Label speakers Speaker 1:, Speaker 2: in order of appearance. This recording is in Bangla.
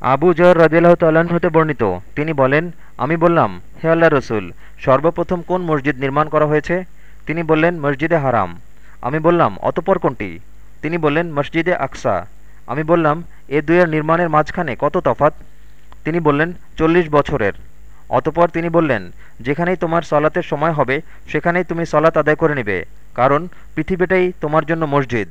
Speaker 1: আবু জর রাজিল্লাহ তাল্লাহ্ন হতে বর্ণিত। তিনি বলেন, আমি বললাম, হে আল্লাহ রসুল, সর্বপ্রথম কোন মসজিদ নির্মাণ করা হয়েছে? তিনি বললেন, মসজিদে হারাম। আমি বললাম, অতপর কোনটি? তিনি বললেন, মসজিদে আকসা। আমি বললাম, এ দুয়ের নির্মাণের মাঝখানে কত তফাত তিনি বললেন, চল্লিশ বছরের। অতপর তিনি বললেন, যেখানেই তোমার সলাতের সময় হবে, সেখানেই তুমি সলাত আদায় করে নেবে, কারণ পৃথিবীটাই তোমার জন্য মসজিদ।